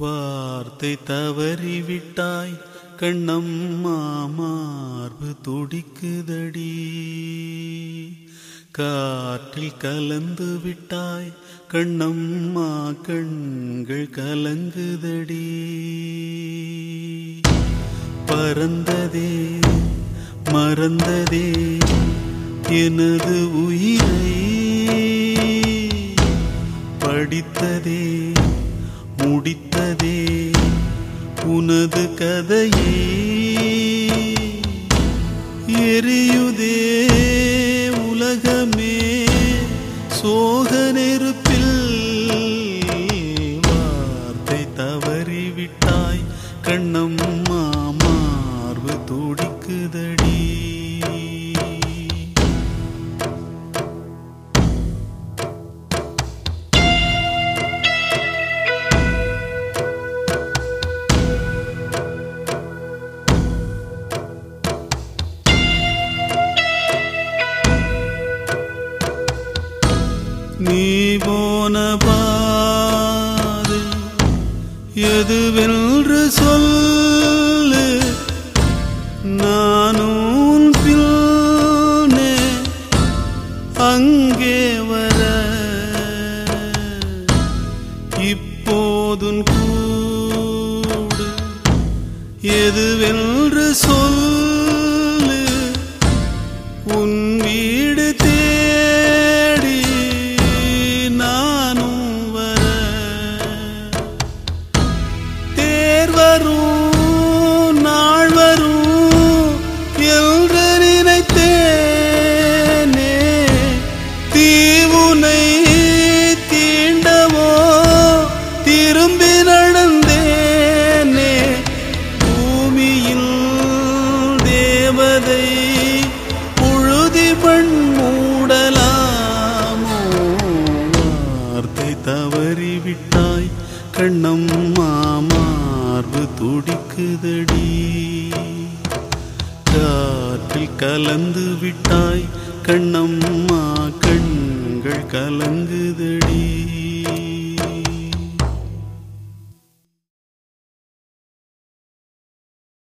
வார்த்தை தவறிவிட்டாய் கண்ணம்மா மார்பு துடிக்குதடி. காற்றில் கலந்து விட்டாய். கண்ணம்மா கண்கள் கலங்குதடி. பறந்ததே மறந்ததே எனது உயிரை. படித்ததே முடித்ததே உனது கதையே. மோக நெருப்பில் வார்த்தை தவறிவிட்டாய். கண்ணம்மா மார்பு துடிக்குதடி. நீ போன பாதை எதுவென்று சொல்லு. நானும் பின்னே அங்கே வர. இப்போதும் கூடு. எதுவென்று சொல்லு. உன் வீடு தே தேவதை புழுதி பண் மூடலாமோ. வார்த்தை தவறிவிட்டாய். கண்ணம் மாமார்பு துடிக்குதடி. காற்றில் கலந்து விட்டாய். கண்ணம்மா கண்கள் கலங்குதடி.